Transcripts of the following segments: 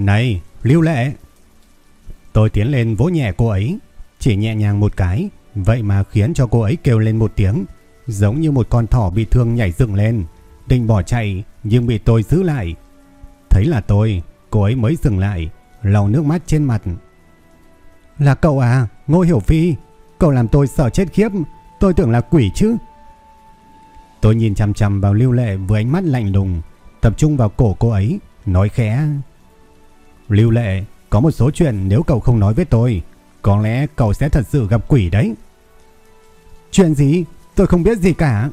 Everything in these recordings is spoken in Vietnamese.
Này, Lưu Lệ! Tôi tiến lên vỗ nhẹ cô ấy, chỉ nhẹ nhàng một cái, vậy mà khiến cho cô ấy kêu lên một tiếng, giống như một con thỏ bị thương nhảy dựng lên, định bỏ chạy nhưng bị tôi giữ lại. Thấy là tôi, cô ấy mới dừng lại, lau nước mắt trên mặt. Là cậu à, Ngô Hiểu Phi, cậu làm tôi sợ chết khiếp, tôi tưởng là quỷ chứ. Tôi nhìn chằm chằm vào Lưu Lệ với ánh mắt lạnh lùng, tập trung vào cổ cô ấy, nói khẽ. Lưu Lệ, có một số chuyện nếu cậu không nói với tôi, có lẽ cậu sẽ thật sự gặp quỷ đấy. Chuyện gì? Tôi không biết gì cả.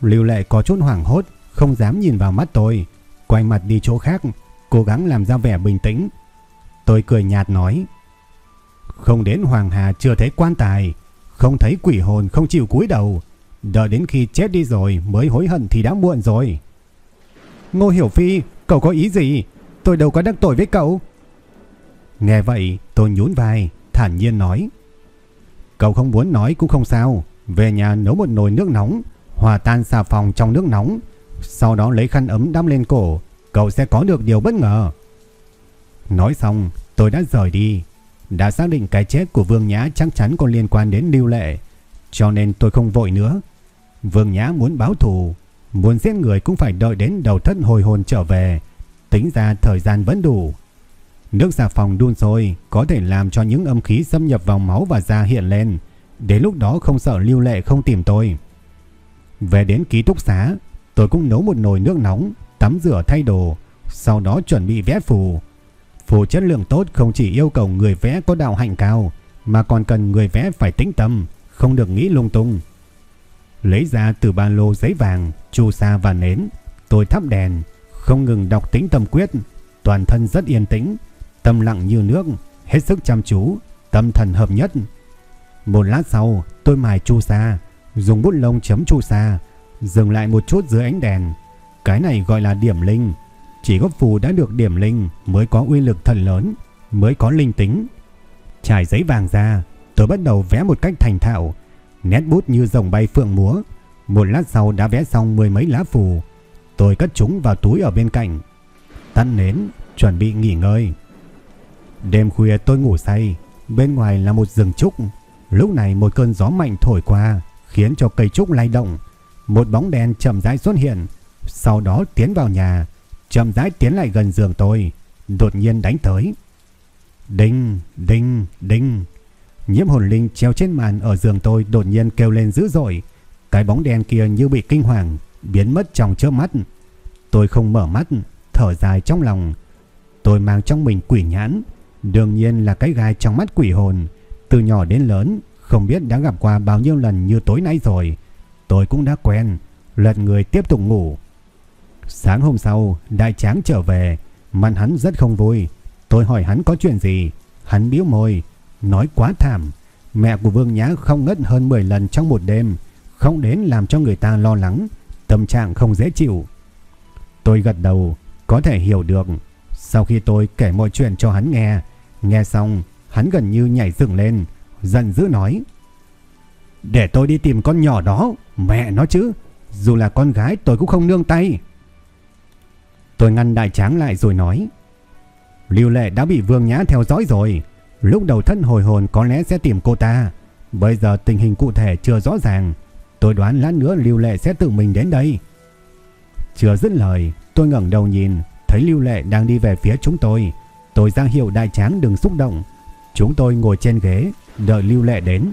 Lưu Lệ có chút hoảng hốt, không dám nhìn vào mắt tôi, quay mặt đi chỗ khác, cố gắng làm ra vẻ bình tĩnh. Tôi cười nhạt nói, không đến Hoàng Hà chưa thấy quan tài, không thấy quỷ hồn không chịu cúi đầu, đợi đến khi chết đi rồi mới hối hận thì đã muộn rồi. Ngô Hiểu Phi, cậu có ý gì? Tôi đâu có đắc tội với cậu. Nghe vậy tôi nhún vai, thản nhiên nói. Cậu không muốn nói cũng không sao. Về nhà nấu một nồi nước nóng, hòa tan xà phòng trong nước nóng. Sau đó lấy khăn ấm đắp lên cổ, cậu sẽ có được điều bất ngờ. Nói xong, tôi đã rời đi. Đã xác định cái chết của Vương Nhã chắc chắn có liên quan đến lưu lệ. Cho nên tôi không vội nữa. Vương Nhã muốn báo thù, muốn giết người cũng phải đợi đến đầu thất hồi hồn trở về. Tính ra thời gian vẫn đủ. Nước xà phòng đun sôi có thể làm cho những âm khí xâm nhập vào máu và da hiện lên. Đến lúc đó không sợ lưu lệ không tìm tôi. Về đến ký túc xá, tôi cũng nấu một nồi nước nóng, tắm rửa thay đồ, sau đó chuẩn bị vẽ phù. Phù chất lượng tốt không chỉ yêu cầu người vẽ có đạo hạnh cao, mà còn cần người vẽ phải tĩnh tâm, không được nghĩ lung tung. Lấy ra từ ba lô giấy vàng, chu sa và nến, tôi thắp đèn, không ngừng đọc tính tâm quyết, toàn thân rất yên tĩnh, tâm lặng như nước, hết sức chăm chú, tâm thần hợp nhất. Một lát sau, tôi mài chu sa, dùng bút lông chấm chu sa, dừng lại một chút dưới ánh đèn. Cái này gọi là điểm linh. Chỉ có phù đã được điểm linh mới có uy lực thần lớn, mới có linh tính. Trải giấy vàng ra, tôi bắt đầu vẽ một cách thành thạo, nét bút như rồng bay phượng múa. Một lát sau đã vẽ xong mười mấy lá phù. Tôi cất chúng vào túi ở bên cạnh. Tắt nến, chuẩn bị nghỉ ngơi. Đêm khuya tôi ngủ say, bên ngoài là một rừng trúc. Lúc này một cơn gió mạnh thổi qua, khiến cho cây trúc lay động. Một bóng đen chậm rãi xuất hiện, sau đó tiến vào nhà, chậm rãi tiến lại gần giường tôi, đột nhiên đánh tới. Đinh, đinh, đinh. Nhiễm hồn linh treo trên màn ở giường tôi đột nhiên kêu lên dữ dội. Cái bóng đen kia như bị kinh hoàng, biến mất trong chớp mắt. Tôi không mở mắt, thở dài trong lòng. Tôi mang trong mình quỷ nhãn, đương nhiên là cái gai trong mắt quỷ hồn. Từ nhỏ đến lớn, không biết đã gặp qua bao nhiêu lần như tối nay rồi. Tôi cũng đã quen, lật người tiếp tục ngủ. Sáng hôm sau, đại tráng trở về, mặt hắn rất không vui. Tôi hỏi hắn có chuyện gì, hắn biếu môi, nói quá thảm. Mẹ của Vương Nhã không ngất hơn 10 lần trong một đêm, không đến làm cho người ta lo lắng, tâm trạng không dễ chịu. Tôi gật đầu, có thể hiểu được. Sau khi tôi kể mọi chuyện cho hắn nghe, nghe xong, hắn gần như nhảy dựng lên, giận dữ nói. Để tôi đi tìm con nhỏ đó, mẹ nó chứ, dù là con gái tôi cũng không nương tay. Tôi ngăn đại tráng lại rồi nói. Lưu lệ đã bị Vương Nhã theo dõi rồi, lúc đầu thân hồi hồn có lẽ sẽ tìm cô ta. Bây giờ tình hình cụ thể chưa rõ ràng, tôi đoán lát nữa Lưu lệ sẽ tự mình đến đây. Chưa dứt lời, tôi ngẩng đầu nhìn, thấy Lưu Lệ đang đi về phía chúng tôi. Tôi ra hiệu đại tráng đừng xúc động. Chúng tôi ngồi trên ghế, đợi Lưu Lệ đến.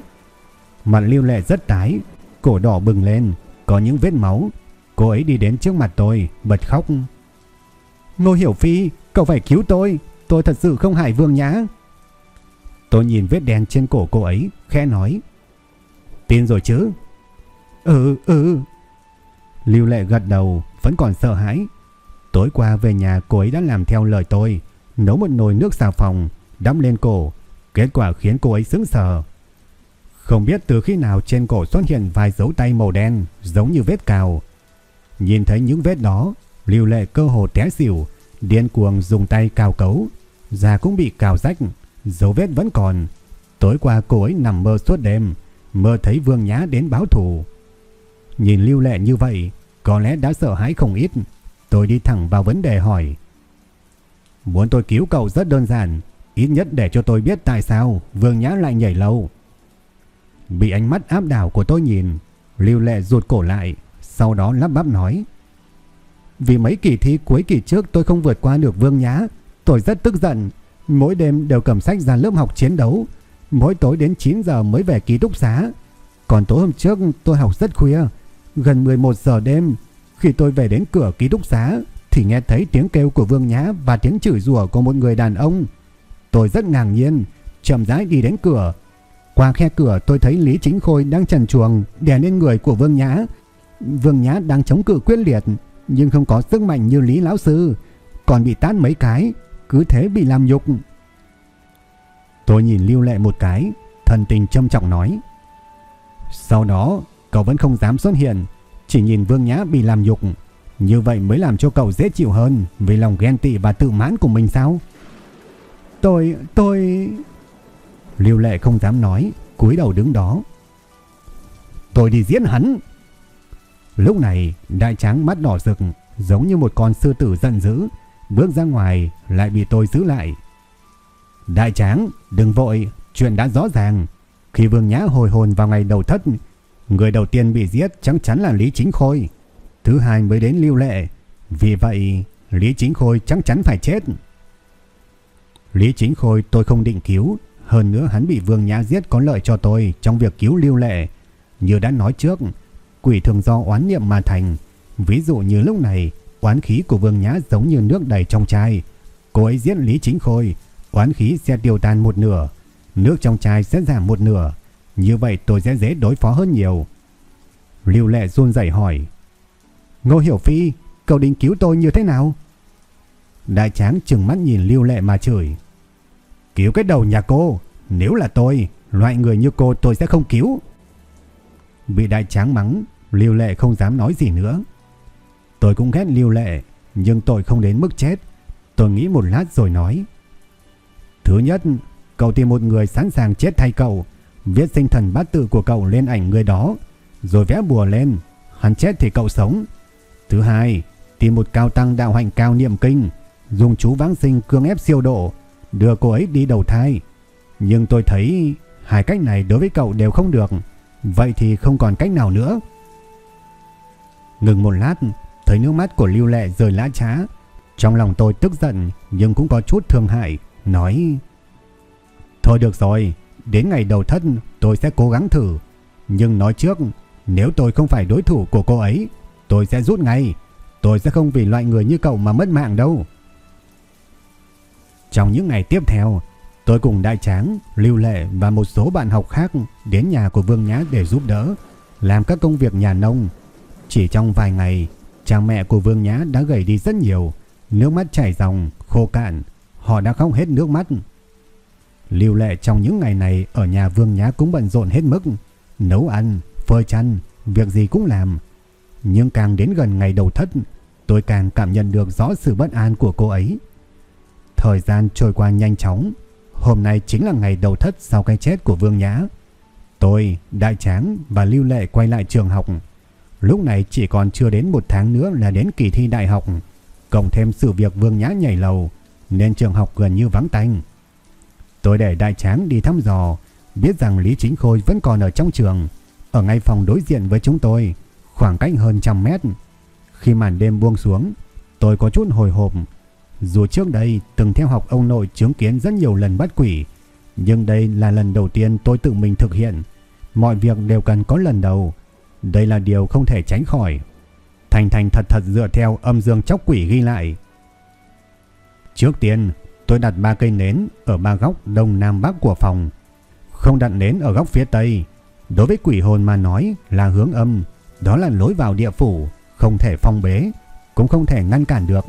Mặt Lưu Lệ rất tái, cổ đỏ bừng lên, có những vết máu. Cô ấy đi đến trước mặt tôi, bật khóc. Ngô Hiểu Phi, cậu phải cứu tôi, tôi thật sự không hại Vương Nhã. Tôi nhìn vết đen trên cổ cô ấy, khẽ nói. Tin rồi chứ? Ừ, ừ. Lưu Lệ gật đầu, vẫn còn sợ hãi. Tối qua về nhà cô ấy đã làm theo lời tôi, nấu một nồi nước xà phòng, đắp lên cổ, kết quả khiến cô ấy sững sờ. Không biết từ khi nào trên cổ xuất hiện vài dấu tay màu đen giống như vết cào. Nhìn thấy những vết đó, Lưu Lệ cơ hồ té xỉu, điên cuồng dùng tay cào cấu, da cũng bị cào rách, dấu vết vẫn còn. Tối qua cô ấy nằm mơ suốt đêm, mơ thấy Vương Nhã đến báo thù. Nhìn Lưu Lệ như vậy, có lẽ đã sợ hãi không ít. Tôi đi thẳng vào vấn đề hỏi. Muốn tôi cứu cậu rất đơn giản, ít nhất để cho tôi biết tại sao Vương Nhã lại nhảy lâu. Bị ánh mắt áp đảo của tôi nhìn, Lưu Lệ rụt cổ lại, sau đó lắp bắp nói. Vì mấy kỳ thi cuối kỳ trước tôi không vượt qua được Vương Nhã, tôi rất tức giận. Mỗi đêm đều cầm sách ra lớp học chiến đấu, mỗi tối đến 9 giờ mới về ký túc xá. Còn tối hôm trước tôi học rất khuya, gần 11 giờ đêm. Khi tôi về đến cửa ký túc xá thì nghe thấy tiếng kêu của Vương Nhã và tiếng chửi rủa của một người đàn ông. Tôi rất ngạc nhiên, chậm rãi đi đến cửa. Qua khe cửa tôi thấy Lý Chính Khôi đang trần chuồng đè lên người của Vương Nhã. Vương Nhã đang chống cự quyết liệt, nhưng không có sức mạnh như Lý Lão Sư, còn bị tát mấy cái, cứ thế bị làm nhục. Tôi nhìn Lưu Lệ một cái, thần tình trâm trọng nói. Sau đó, cậu vẫn không dám xuất hiện, chỉ nhìn Vương Nhã bị làm nhục. Như vậy mới làm cho cậu dễ chịu hơn vì lòng ghen tị và tự mãn của mình sao? Tôi, tôi... Lưu Lệ không dám nói, cúi đầu đứng đó. Tôi đi diễn hắn. Lúc này, đại tráng mắt đỏ rực, giống như một con sư tử giận dữ, bước ra ngoài lại bị tôi giữ lại. Đại tráng, đừng vội, chuyện đã rõ ràng. Khi Vương Nhã hồi hồn vào ngày đầu thất, người đầu tiên bị giết chắc chắn là Lý Chính Khôi. Thứ hai mới đến Lưu Lệ. Vì vậy, Lý Chính Khôi chắc chắn phải chết. Lý Chính Khôi tôi không định cứu, hơn nữa hắn bị Vương Nhã giết có lợi cho tôi trong việc cứu Lưu Lệ. Như đã nói trước, quỷ thường do oán niệm mà thành. Ví dụ như lúc này, oán khí của Vương Nhã giống như nước đầy trong chai. Cô ấy giết Lý Chính Khôi, oán khí sẽ tiêu tan một nửa, nước trong chai sẽ giảm một nửa. Như vậy tôi sẽ dễ đối phó hơn nhiều. Lưu Lệ run rẩy hỏi. Ngô Hiểu Phi, cậu định cứu tôi như thế nào? Đại tráng trừng mắt nhìn Lưu Lệ mà chửi. Cứu cái đầu nhà cô, nếu là tôi, loại người như cô tôi sẽ không cứu. Bị đại tráng mắng, Lưu Lệ không dám nói gì nữa. Tôi cũng ghét Lưu Lệ, nhưng tôi không đến mức chết. Tôi nghĩ một lát rồi nói. Thứ nhất, cậu tìm một người sẵn sàng chết thay cậu, viết sinh thần bát tự của cậu lên ảnh người đó, rồi vẽ bùa lên, hắn chết thì cậu sống. Thứ hai, tìm một cao tăng đạo hành cao niệm kinh, dùng chú vãng sinh cương ép siêu độ, đưa cô ấy đi đầu thai. Nhưng tôi thấy hai cách này đối với cậu đều không được, vậy thì không còn cách nào nữa. Ngừng một lát, thấy nước mắt của Lưu Lệ rơi lã trá. Trong lòng tôi tức giận nhưng cũng có chút thương hại, nói Thôi được rồi, đến ngày đầu thân tôi sẽ cố gắng thử. Nhưng nói trước, nếu tôi không phải đối thủ của cô ấy, tôi sẽ rút ngay. Tôi sẽ không vì loại người như cậu mà mất mạng đâu. Trong những ngày tiếp theo, tôi cùng Đại Tráng, Lưu Lệ và một số bạn học khác đến nhà của Vương Nhã để giúp đỡ, làm các công việc nhà nông. Chỉ trong vài ngày, cha mẹ của Vương Nhã đã gầy đi rất nhiều, nước mắt chảy ròng, khô cạn, họ đã khóc hết nước mắt. Lưu Lệ trong những ngày này ở nhà Vương Nhã cũng bận rộn hết mức, nấu ăn, phơi chăn, việc gì cũng làm. Nhưng càng đến gần ngày đầu thất, tôi càng cảm nhận được rõ sự bất an của cô ấy. Thời gian trôi qua nhanh chóng, hôm nay chính là ngày đầu thất sau cái chết của Vương Nhã. Tôi, Đại Tráng và Lưu Lệ quay lại trường học. Lúc này chỉ còn chưa đến một tháng nữa là đến kỳ thi đại học. Cộng thêm sự việc Vương Nhã nhảy lầu, nên trường học gần như vắng tanh. Tôi để Đại Tráng đi thăm dò, biết rằng Lý Chính Khôi vẫn còn ở trong trường, ở ngay phòng đối diện với chúng tôi, khoảng cách hơn trăm mét. Khi màn đêm buông xuống, tôi có chút hồi hộp. Dù trước đây từng theo học ông nội chứng kiến rất nhiều lần bắt quỷ, nhưng đây là lần đầu tiên tôi tự mình thực hiện. Mọi việc đều cần có lần đầu. Đây là điều không thể tránh khỏi. Thành thành thật thật dựa theo âm dương chóc quỷ ghi lại. Trước tiên, tôi đặt ba cây nến ở ba góc đông nam bắc của phòng. Không đặt nến ở góc phía tây. Đối với quỷ hồn mà nói là hướng âm, đó là lối vào địa phủ, không thể phong bế, cũng không thể ngăn cản được.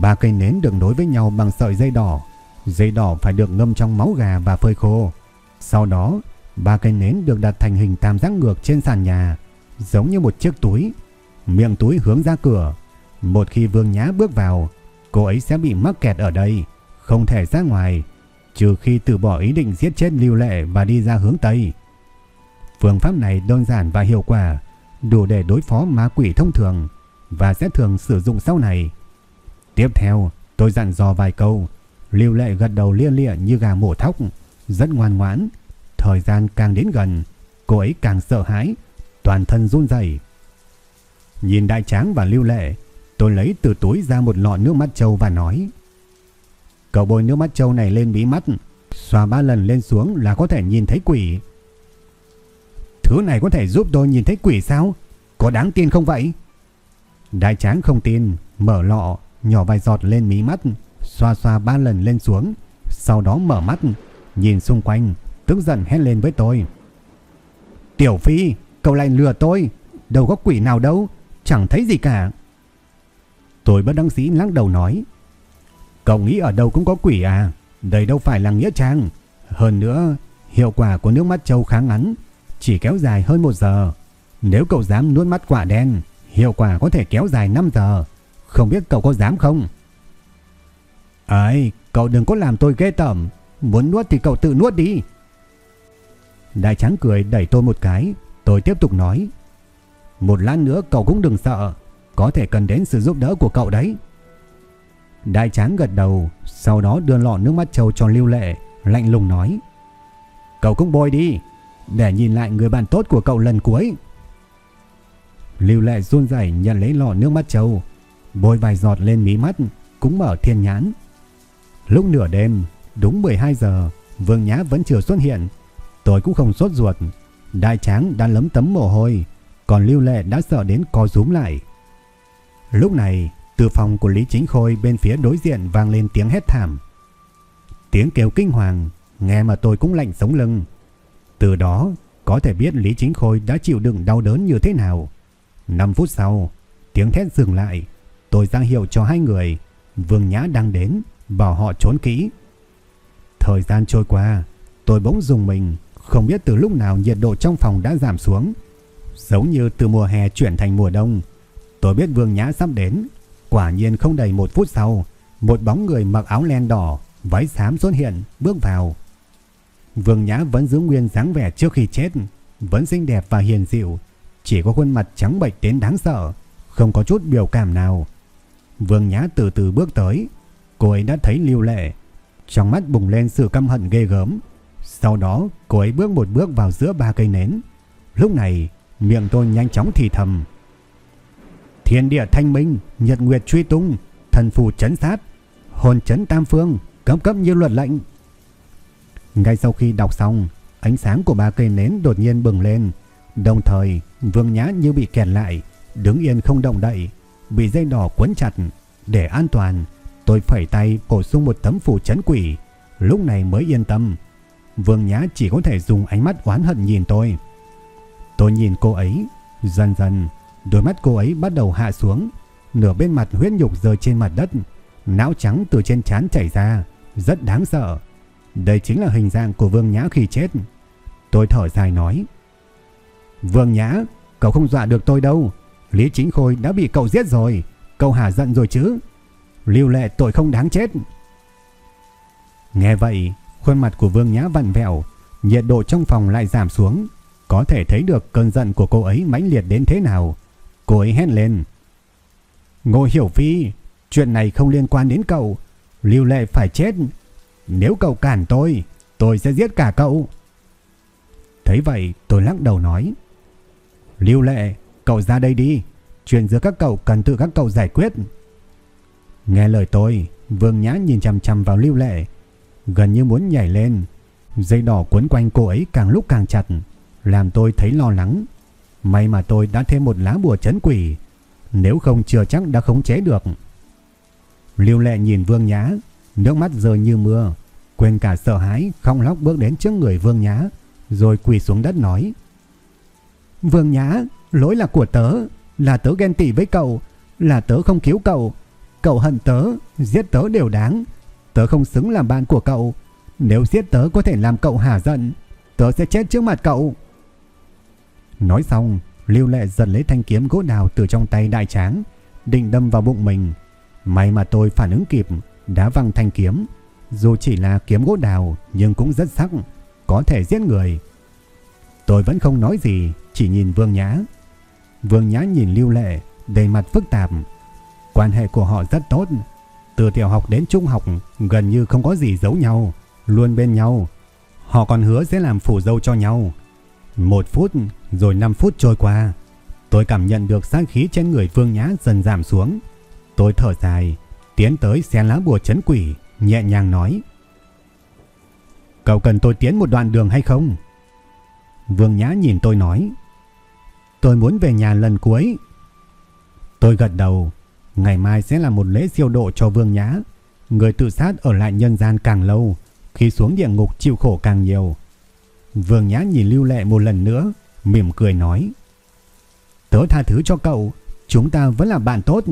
Ba cây nến được nối với nhau bằng sợi dây đỏ. Dây đỏ phải được ngâm trong máu gà và phơi khô. Sau đó, ba cây nến được đặt thành hình tam giác ngược trên sàn nhà, giống như một chiếc túi. Miệng túi hướng ra cửa. Một khi Vương Nhã bước vào, cô ấy sẽ bị mắc kẹt ở đây, không thể ra ngoài, trừ khi từ bỏ ý định giết chết Lưu Lệ và đi ra hướng Tây. Phương pháp này đơn giản và hiệu quả, đủ để đối phó ma quỷ thông thường và sẽ thường sử dụng sau này. Tiếp theo, tôi dặn dò vài câu, Lưu Lệ gật đầu lia lịa như gà mổ thóc, rất ngoan ngoãn. Thời gian càng đến gần, cô ấy càng sợ hãi, toàn thân run rẩy. Nhìn đại tráng và Lưu Lệ, tôi lấy từ túi ra một lọ nước mắt trâu và nói: "Cậu bôi nước mắt trâu này lên bí mắt, xoa ba lần lên xuống là có thể nhìn thấy quỷ." Thứ này có thể giúp tôi nhìn thấy quỷ sao? Có đáng tin không vậy? Đại tráng không tin, mở lọ, nhỏ vài giọt lên mí mắt, xoa xoa ba lần lên xuống, sau đó mở mắt, nhìn xung quanh, tức giận hét lên với tôi. Tiểu Phi, cậu lại lừa tôi, đâu có quỷ nào đâu, chẳng thấy gì cả. Tôi bất đăng sĩ lắc đầu nói, cậu nghĩ ở đâu cũng có quỷ à, đây đâu phải là nghĩa trang. Hơn nữa, hiệu quả của nước mắt châu khá ngắn, chỉ kéo dài hơn một giờ. Nếu cậu dám nuốt mắt quả đen, hiệu quả có thể kéo dài 5 giờ. Không biết cậu có dám không? Ấy, cậu đừng có làm tôi ghê tởm. Muốn nuốt thì cậu tự nuốt đi. Đại trắng cười đẩy tôi một cái. Tôi tiếp tục nói. Một lát nữa cậu cũng đừng sợ. Có thể cần đến sự giúp đỡ của cậu đấy. Đại tráng gật đầu. Sau đó đưa lọ nước mắt trâu cho lưu lệ. Lạnh lùng nói. Cậu cũng bôi đi. Để nhìn lại người bạn tốt của cậu lần cuối. Lưu lệ run rẩy nhận lấy lọ nước mắt trâu. Bôi vài giọt lên mí mắt. Cũng mở thiên nhãn. Lúc nửa đêm, đúng 12 giờ, Vương Nhã vẫn chưa xuất hiện. Tôi cũng không sốt ruột. Đại tráng đã lấm tấm mồ hôi, còn Lưu Lệ đã sợ đến co rúm lại. Lúc này, từ phòng của Lý Chính Khôi bên phía đối diện vang lên tiếng hét thảm. Tiếng kêu kinh hoàng, nghe mà tôi cũng lạnh sống lưng. Từ đó, có thể biết Lý Chính Khôi đã chịu đựng đau đớn như thế nào. 5 phút sau, tiếng thét dừng lại. Tôi ra hiệu cho hai người. Vương Nhã đang đến, bảo họ trốn kỹ. Thời gian trôi qua, tôi bỗng dùng mình, không biết từ lúc nào nhiệt độ trong phòng đã giảm xuống. Giống như từ mùa hè chuyển thành mùa đông. Tôi biết Vương Nhã sắp đến. Quả nhiên không đầy một phút sau, một bóng người mặc áo len đỏ, váy xám xuất hiện, bước vào. Vương Nhã vẫn giữ nguyên dáng vẻ trước khi chết, vẫn xinh đẹp và hiền dịu, chỉ có khuôn mặt trắng bệch đến đáng sợ, không có chút biểu cảm nào. Vương Nhã từ từ bước tới, cô ấy đã thấy Lưu Lệ, trong mắt bùng lên sự căm hận ghê gớm. Sau đó, cô ấy bước một bước vào giữa ba cây nến. Lúc này, miệng tôi nhanh chóng thì thầm. Thiên địa thanh minh, nhật nguyệt truy tung, thần phù chấn sát, hồn chấn tam phương, cấp cấp như luật lệnh. Ngay sau khi đọc xong, ánh sáng của ba cây nến đột nhiên bừng lên. Đồng thời, Vương Nhã như bị kẹt lại, đứng yên không động đậy, bị dây đỏ quấn chặt. Để an toàn, tôi phẩy tay bổ sung một tấm phù chấn quỷ, lúc này mới yên tâm. Vương Nhã chỉ có thể dùng ánh mắt oán hận nhìn tôi. Tôi nhìn cô ấy, dần dần, đôi mắt cô ấy bắt đầu hạ xuống, nửa bên mặt huyết nhục rơi trên mặt đất, não trắng từ trên trán chảy ra, rất đáng sợ. Đây chính là hình dạng của Vương Nhã khi chết. Tôi thở dài nói. Vương Nhã, cậu không dọa được tôi đâu. Lý Chính Khôi đã bị cậu giết rồi. Cậu hả giận rồi chứ. Lưu lệ tội không đáng chết. Nghe vậy, khuôn mặt của Vương Nhã vặn vẹo, nhiệt độ trong phòng lại giảm xuống. Có thể thấy được cơn giận của cô ấy mãnh liệt đến thế nào. Cô ấy hét lên. Ngô Hiểu Phi, chuyện này không liên quan đến cậu. Lưu lệ phải chết. Nếu cậu cản tôi, tôi sẽ giết cả cậu. Thấy vậy, tôi lắc đầu nói. Lưu lệ, cậu ra đây đi. Chuyện giữa các cậu cần tự các cậu giải quyết. Nghe lời tôi, Vương Nhã nhìn chằm chằm vào Lưu Lệ, gần như muốn nhảy lên. Dây đỏ quấn quanh cô ấy càng lúc càng chặt, làm tôi thấy lo lắng. May mà tôi đã thêm một lá bùa chấn quỷ, nếu không chưa chắc đã khống chế được. liêu Lệ nhìn Vương Nhã, nước mắt rơi như mưa, quên cả sợ hãi, không lóc bước đến trước người Vương Nhã, rồi quỳ xuống đất nói: "Vương Nhã, lỗi là của tớ, là tớ ghen tị với cậu, là tớ không cứu cậu, cậu hận tớ, giết tớ đều đáng, tớ không xứng làm bạn của cậu, nếu giết tớ có thể làm cậu hả giận, tớ sẽ chết trước mặt cậu." Nói xong, Lưu Lệ giật lấy thanh kiếm gỗ đào từ trong tay đại tráng, định đâm vào bụng mình. May mà tôi phản ứng kịp, đá văng thanh kiếm. Dù chỉ là kiếm gỗ đào nhưng cũng rất sắc, có thể giết người. Tôi vẫn không nói gì, chỉ nhìn Vương Nhã. Vương Nhã nhìn Lưu Lệ, đầy mặt phức tạp. Quan hệ của họ rất tốt. Từ tiểu học đến trung học gần như không có gì giấu nhau, luôn bên nhau. Họ còn hứa sẽ làm phủ dâu cho nhau. Một phút rồi 5 phút trôi qua, tôi cảm nhận được sát khí trên người Vương Nhã dần giảm xuống. Tôi thở dài, tiến tới xen lá bùa chấn quỷ, nhẹ nhàng nói. Cậu cần tôi tiến một đoạn đường hay không? Vương Nhã nhìn tôi nói. Tôi muốn về nhà lần cuối. Tôi gật đầu, ngày mai sẽ là một lễ siêu độ cho Vương Nhã. Người tự sát ở lại nhân gian càng lâu, khi xuống địa ngục chịu khổ càng nhiều. Vương Nhã nhìn Lưu Lệ một lần nữa, mỉm cười nói. Tớ tha thứ cho cậu, chúng ta vẫn là bạn tốt.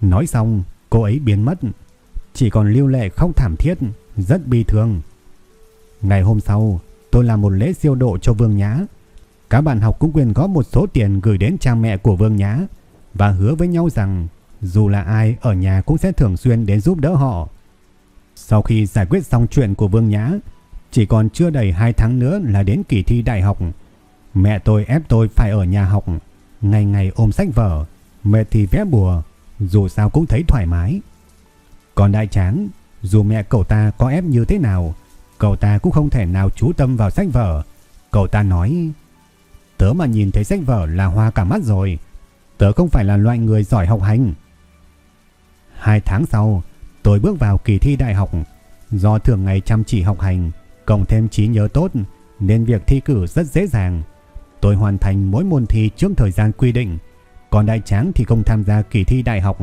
Nói xong, cô ấy biến mất. Chỉ còn Lưu Lệ không thảm thiết, rất bi thương. Ngày hôm sau, tôi làm một lễ siêu độ cho Vương Nhã. Các bạn học cũng quyền góp một số tiền gửi đến cha mẹ của Vương Nhã và hứa với nhau rằng dù là ai ở nhà cũng sẽ thường xuyên đến giúp đỡ họ. Sau khi giải quyết xong chuyện của Vương Nhã, chỉ còn chưa đầy 2 tháng nữa là đến kỳ thi đại học. Mẹ tôi ép tôi phải ở nhà học, ngày ngày ôm sách vở, mẹ thì vẽ bùa, dù sao cũng thấy thoải mái. Còn đại tráng, dù mẹ cậu ta có ép như thế nào, cậu ta cũng không thể nào chú tâm vào sách vở. Cậu ta nói, tớ mà nhìn thấy sách vở là hoa cả mắt rồi, tớ không phải là loại người giỏi học hành. Hai tháng sau, tôi bước vào kỳ thi đại học, do thường ngày chăm chỉ học hành, cộng thêm trí nhớ tốt nên việc thi cử rất dễ dàng. Tôi hoàn thành mỗi môn thi trước thời gian quy định, còn đại tráng thì không tham gia kỳ thi đại học.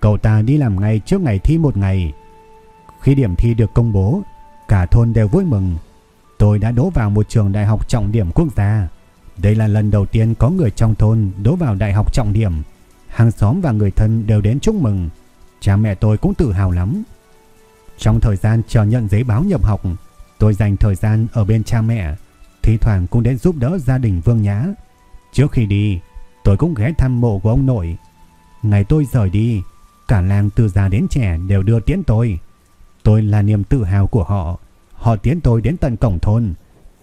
Cậu ta đi làm ngay trước ngày thi một ngày. Khi điểm thi được công bố, cả thôn đều vui mừng. Tôi đã đỗ vào một trường đại học trọng điểm quốc gia. Đây là lần đầu tiên có người trong thôn đỗ vào đại học trọng điểm. Hàng xóm và người thân đều đến chúc mừng. Cha mẹ tôi cũng tự hào lắm. Trong thời gian chờ nhận giấy báo nhập học, tôi dành thời gian ở bên cha mẹ, thì thoảng cũng đến giúp đỡ gia đình Vương Nhã. Trước khi đi, tôi cũng ghé thăm mộ của ông nội. Ngày tôi rời đi, cả làng từ già đến trẻ đều đưa tiễn tôi. Tôi là niềm tự hào của họ. Họ tiến tôi đến tận cổng thôn.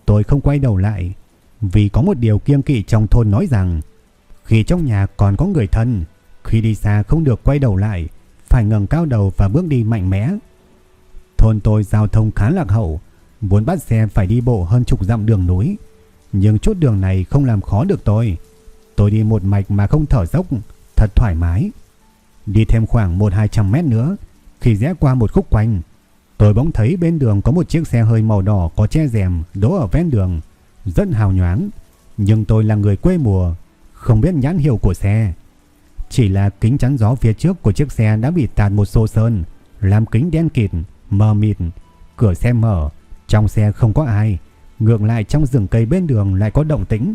Tôi không quay đầu lại, vì có một điều kiêng kỵ trong thôn nói rằng khi trong nhà còn có người thân, khi đi xa không được quay đầu lại, phải ngẩng cao đầu và bước đi mạnh mẽ. Thôn tôi giao thông khá lạc hậu, muốn bắt xe phải đi bộ hơn chục dặm đường núi, nhưng chút đường này không làm khó được tôi. Tôi đi một mạch mà không thở dốc, thật thoải mái. Đi thêm khoảng 1-200 mét nữa, khi rẽ qua một khúc quanh, tôi bỗng thấy bên đường có một chiếc xe hơi màu đỏ có che rèm đỗ ở ven đường, rất hào nhoáng. Nhưng tôi là người quê mùa, không biết nhãn hiệu của xe. Chỉ là kính chắn gió phía trước của chiếc xe đã bị tạt một xô sơn, làm kính đen kịt, mờ mịt, cửa xe mở, trong xe không có ai, ngược lại trong rừng cây bên đường lại có động tĩnh.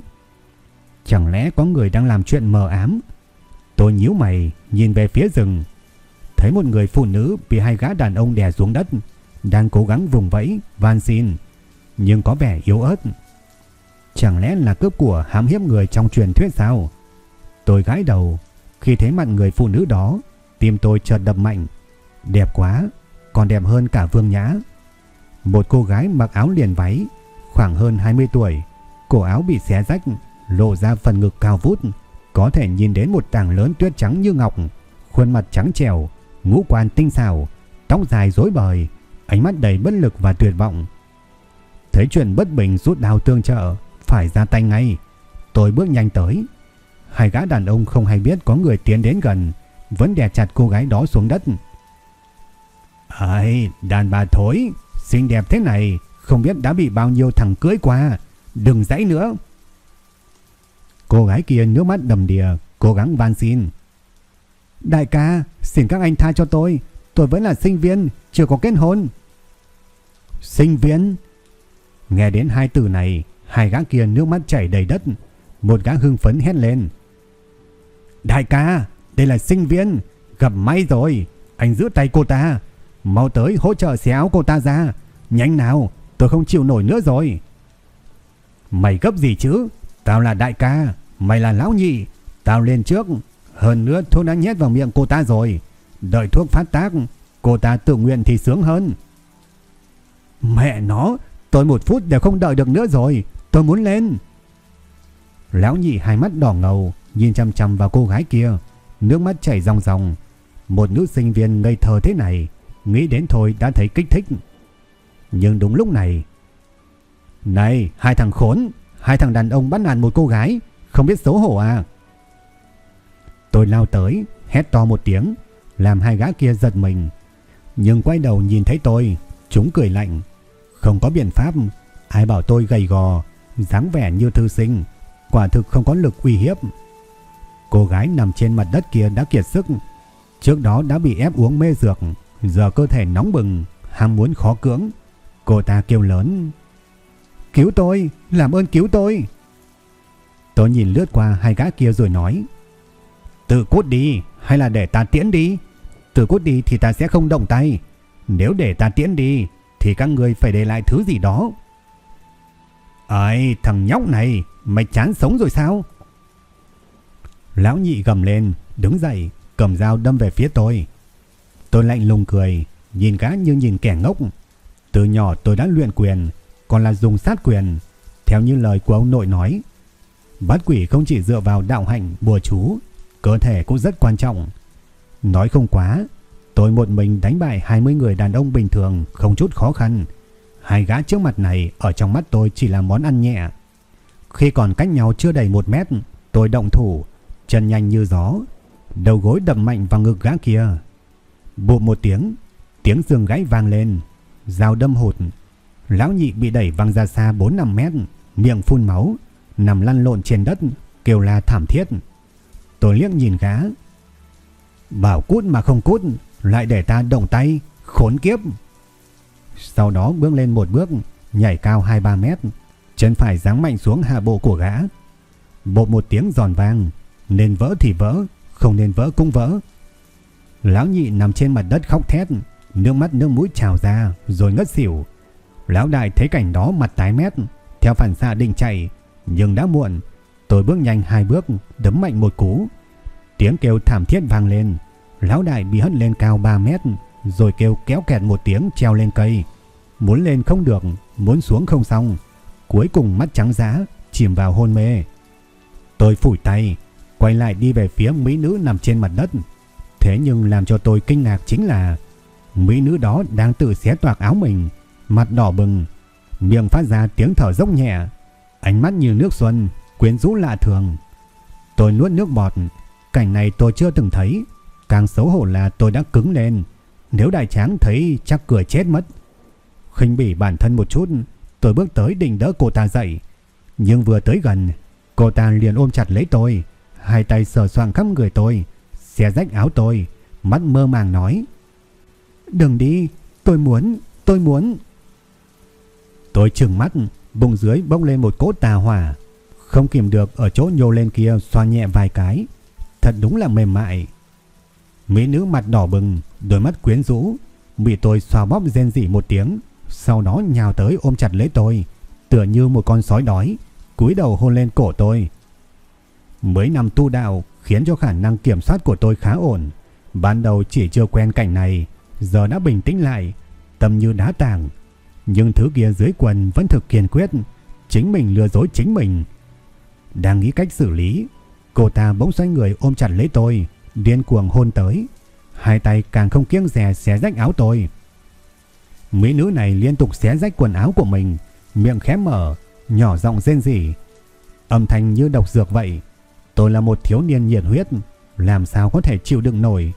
Chẳng lẽ có người đang làm chuyện mờ ám? Tôi nhíu mày, nhìn về phía rừng, thấy một người phụ nữ bị hai gã đàn ông đè xuống đất, đang cố gắng vùng vẫy, van xin, nhưng có vẻ yếu ớt. Chẳng lẽ là cướp của hám hiếp người trong truyền thuyết sao? Tôi gãi đầu, khi thấy mặt người phụ nữ đó, tim tôi chợt đập mạnh. Đẹp quá, còn đẹp hơn cả Vương Nhã. Một cô gái mặc áo liền váy, khoảng hơn 20 tuổi, cổ áo bị xé rách, lộ ra phần ngực cao vút, có thể nhìn đến một tảng lớn tuyết trắng như ngọc, khuôn mặt trắng trẻo, ngũ quan tinh xảo, tóc dài rối bời, ánh mắt đầy bất lực và tuyệt vọng. Thấy chuyện bất bình rút đào tương trợ, phải ra tay ngay. Tôi bước nhanh tới. Hai gã đàn ông không hay biết có người tiến đến gần, vẫn đè chặt cô gái đó xuống đất. Ây, đàn bà thối, xinh đẹp thế này, không biết đã bị bao nhiêu thằng cưới qua, đừng dãy nữa. Cô gái kia nước mắt đầm đìa, cố gắng van xin. Đại ca, xin các anh tha cho tôi. Tôi vẫn là sinh viên, chưa có kết hôn. Sinh viên? Nghe đến hai từ này, hai gã kia nước mắt chảy đầy đất. Một gã hưng phấn hét lên. Đại ca, đây là sinh viên. Gặp may rồi. Anh giữ tay cô ta. Mau tới hỗ trợ xé áo cô ta ra. Nhanh nào, tôi không chịu nổi nữa rồi. Mày gấp gì chứ? Tao là đại ca, mày là lão nhị. Tao lên trước. Hơn nữa thuốc đã nhét vào miệng cô ta rồi. Đợi thuốc phát tác, cô ta tự nguyện thì sướng hơn. Mẹ nó, tôi một phút đều không đợi được nữa rồi. Tôi muốn lên. Lão nhị hai mắt đỏ ngầu, nhìn chăm chăm vào cô gái kia. Nước mắt chảy ròng ròng. Một nữ sinh viên ngây thơ thế này, nghĩ đến thôi đã thấy kích thích. Nhưng đúng lúc này, này, hai thằng khốn, hai thằng đàn ông bắt nạt một cô gái, không biết xấu hổ à? Tôi lao tới, hét to một tiếng, làm hai gã kia giật mình. Nhưng quay đầu nhìn thấy tôi, chúng cười lạnh. Không có biện pháp, ai bảo tôi gầy gò, dáng vẻ như thư sinh, quả thực không có lực uy hiếp. Cô gái nằm trên mặt đất kia đã kiệt sức, trước đó đã bị ép uống mê dược, giờ cơ thể nóng bừng, ham muốn khó cưỡng. Cô ta kêu lớn. Cứu tôi, làm ơn cứu tôi. Tôi nhìn lướt qua hai gã kia rồi nói. Tự cút đi, hay là để ta tiễn đi? Tự cút đi thì ta sẽ không động tay. Nếu để ta tiễn đi, thì các người phải để lại thứ gì đó. Ây, thằng nhóc này, mày chán sống rồi sao? Lão nhị gầm lên, đứng dậy, cầm dao đâm về phía tôi. Tôi lạnh lùng cười, nhìn gã như nhìn kẻ ngốc. Từ nhỏ tôi đã luyện quyền, còn là dùng sát quyền. Theo như lời của ông nội nói, bát quỷ không chỉ dựa vào đạo hạnh bùa chú, cơ thể cũng rất quan trọng. Nói không quá, tôi một mình đánh bại 20 người đàn ông bình thường không chút khó khăn. Hai gã trước mặt này ở trong mắt tôi chỉ là món ăn nhẹ. Khi còn cách nhau chưa đầy một mét, tôi động thủ, chân nhanh như gió, đầu gối đập mạnh vào ngực gã kia bộ một tiếng, tiếng xương gãy vang lên, dao đâm hụt. Lão nhị bị đẩy văng ra xa 4-5 mét, miệng phun máu, nằm lăn lộn trên đất, kêu la thảm thiết. Tôi liếc nhìn gã. Bảo cút mà không cút, lại để ta động tay, khốn kiếp. Sau đó bước lên một bước, nhảy cao 2-3 mét, chân phải giáng mạnh xuống hạ bộ của gã. bộ một tiếng giòn vang, nên vỡ thì vỡ, không nên vỡ cũng vỡ. Lão nhị nằm trên mặt đất khóc thét, nước mắt nước mũi trào ra rồi ngất xỉu. Lão đại thấy cảnh đó mặt tái mét, theo phản xạ định chạy, nhưng đã muộn. Tôi bước nhanh hai bước, đấm mạnh một cú. Tiếng kêu thảm thiết vang lên. Lão đại bị hất lên cao 3 mét, rồi kêu kéo kẹt một tiếng treo lên cây. Muốn lên không được, muốn xuống không xong. Cuối cùng mắt trắng giá, chìm vào hôn mê. Tôi phủi tay, quay lại đi về phía mỹ nữ nằm trên mặt đất. Thế nhưng làm cho tôi kinh ngạc chính là mỹ nữ đó đang tự xé toạc áo mình, mặt đỏ bừng, miệng phát ra tiếng thở dốc nhẹ, ánh mắt như nước xuân, quyến rũ lạ thường. Tôi nuốt nước bọt, cảnh này tôi chưa từng thấy, càng xấu hổ là tôi đã cứng lên, nếu đại tráng thấy chắc cười chết mất. Khinh bỉ bản thân một chút, tôi bước tới định đỡ cô ta dậy, nhưng vừa tới gần, cô ta liền ôm chặt lấy tôi, hai tay sờ soạng khắp người tôi, xé rách áo tôi, mắt mơ màng nói: "Đừng đi, tôi muốn, tôi muốn." Tôi trừng mắt, bụng dưới bốc lên một cỗ tà hỏa, không kìm được ở chỗ nhô lên kia xoa nhẹ vài cái, thật đúng là mềm mại. Mỹ nữ mặt đỏ bừng, đôi mắt quyến rũ, bị tôi xoa bóp rên rỉ một tiếng, sau đó nhào tới ôm chặt lấy tôi, tựa như một con sói đói, cúi đầu hôn lên cổ tôi. Mấy năm tu đạo khiến cho khả năng kiểm soát của tôi khá ổn. Ban đầu chỉ chưa quen cảnh này, giờ đã bình tĩnh lại, tâm như đá tảng. Nhưng thứ kia dưới quần vẫn thực kiên quyết, chính mình lừa dối chính mình. Đang nghĩ cách xử lý, cô ta bỗng xoay người ôm chặt lấy tôi, điên cuồng hôn tới. Hai tay càng không kiêng dè xé rách áo tôi. Mỹ nữ này liên tục xé rách quần áo của mình, miệng khẽ mở, nhỏ giọng rên rỉ. Âm thanh như độc dược vậy. Tôi là một thiếu niên nhiệt huyết, làm sao có thể chịu đựng nổi.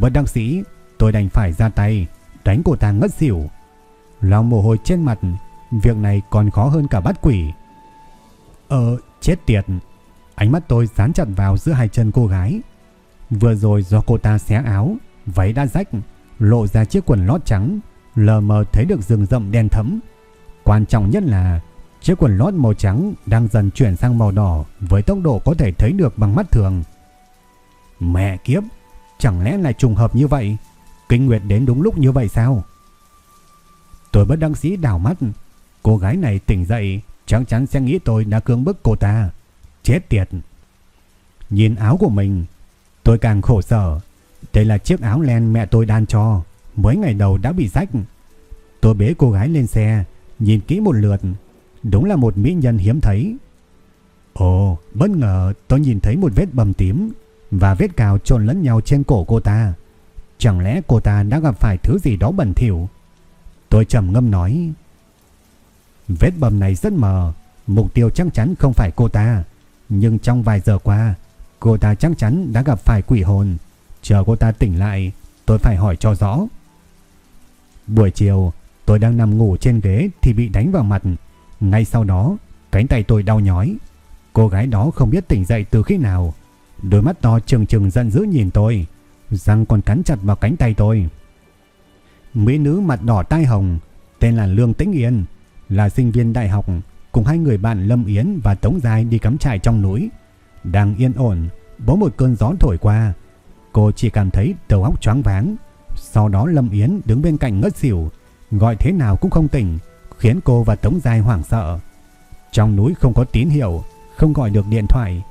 Bất đăng sĩ, tôi đành phải ra tay, đánh cô ta ngất xỉu. Lòng mồ hôi trên mặt, việc này còn khó hơn cả bắt quỷ. Ờ, chết tiệt. Ánh mắt tôi dán chặt vào giữa hai chân cô gái. Vừa rồi do cô ta xé áo, váy đã rách, lộ ra chiếc quần lót trắng, lờ mờ thấy được rừng rậm đen thẫm. Quan trọng nhất là chiếc quần lót màu trắng đang dần chuyển sang màu đỏ với tốc độ có thể thấy được bằng mắt thường. Mẹ kiếp, chẳng lẽ lại trùng hợp như vậy? Kinh Nguyệt đến đúng lúc như vậy sao? Tôi bất đăng sĩ đảo mắt, cô gái này tỉnh dậy chắc chắn sẽ nghĩ tôi đã cưỡng bức cô ta. Chết tiệt. Nhìn áo của mình, tôi càng khổ sở. Đây là chiếc áo len mẹ tôi đan cho, mới ngày đầu đã bị rách. Tôi bế cô gái lên xe, nhìn kỹ một lượt, đúng là một mỹ nhân hiếm thấy. Ồ, bất ngờ tôi nhìn thấy một vết bầm tím và vết cào trộn lẫn nhau trên cổ cô ta. Chẳng lẽ cô ta đã gặp phải thứ gì đó bẩn thỉu? Tôi trầm ngâm nói. Vết bầm này rất mờ, mục tiêu chắc chắn không phải cô ta. Nhưng trong vài giờ qua, cô ta chắc chắn đã gặp phải quỷ hồn. Chờ cô ta tỉnh lại, tôi phải hỏi cho rõ. Buổi chiều, tôi đang nằm ngủ trên ghế thì bị đánh vào mặt. Ngay sau đó, cánh tay tôi đau nhói. Cô gái đó không biết tỉnh dậy từ khi nào. Đôi mắt to trừng trừng giận dữ nhìn tôi, răng còn cắn chặt vào cánh tay tôi. Mỹ nữ mặt đỏ tai hồng, tên là Lương Tĩnh Yên, là sinh viên đại học, cùng hai người bạn Lâm Yến và Tống Giai đi cắm trại trong núi. Đang yên ổn, bỗng một cơn gió thổi qua. Cô chỉ cảm thấy đầu óc choáng váng. Sau đó Lâm Yến đứng bên cạnh ngất xỉu, gọi thế nào cũng không tỉnh, khiến cô và Tống Giai hoảng sợ. Trong núi không có tín hiệu, không gọi được điện thoại.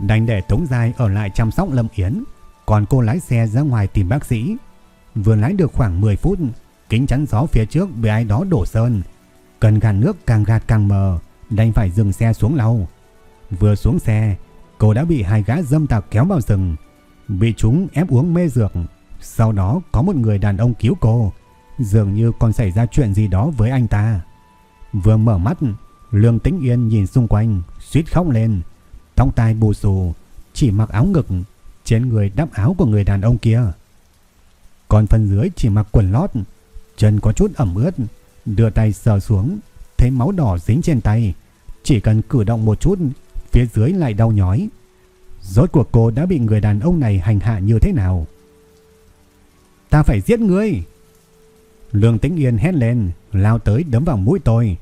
Đành để Tống Giai ở lại chăm sóc Lâm Yến, còn cô lái xe ra ngoài tìm bác sĩ. Vừa lái được khoảng 10 phút, kính chắn gió phía trước bị ai đó đổ sơn. Cần gạt nước càng gạt càng mờ, đành phải dừng xe xuống lau. Vừa xuống xe, cô đã bị hai gã dâm tặc kéo vào rừng, bị chúng ép uống mê dược. Sau đó có một người đàn ông cứu cô, dường như còn xảy ra chuyện gì đó với anh ta. Vừa mở mắt, Lương Tĩnh Yên nhìn xung quanh, suýt khóc lên. Tóc tai bù xù, chỉ mặc áo ngực, trên người đắp áo của người đàn ông kia. Còn phần dưới chỉ mặc quần lót, chân có chút ẩm ướt, đưa tay sờ xuống, thấy máu đỏ dính trên tay, chỉ cần cử động một chút, phía dưới lại đau nhói. Rốt cuộc cô đã bị người đàn ông này hành hạ như thế nào? Ta phải giết ngươi! Lương Tĩnh Yên hét lên, lao tới đấm vào mũi tôi,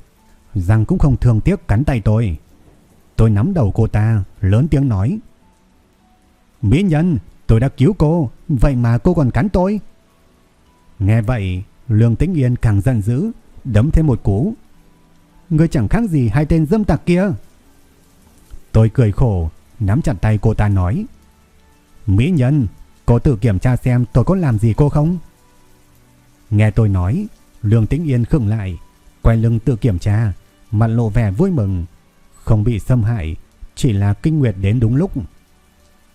răng cũng không thương tiếc cắn tay tôi. Tôi nắm đầu cô ta, lớn tiếng nói. Mỹ nhân, tôi đã cứu cô, vậy mà cô còn cắn tôi. Nghe vậy, Lương Tĩnh Yên càng giận dữ, đấm thêm một cú. Ngươi chẳng khác gì hai tên dâm tặc kia. Tôi cười khổ, nắm chặt tay cô ta nói. Mỹ nhân, cô tự kiểm tra xem tôi có làm gì cô không? Nghe tôi nói, Lương Tĩnh Yên khựng lại, quay lưng tự kiểm tra, mặt lộ vẻ vui mừng. Không bị xâm hại, chỉ là kinh nguyệt đến đúng lúc.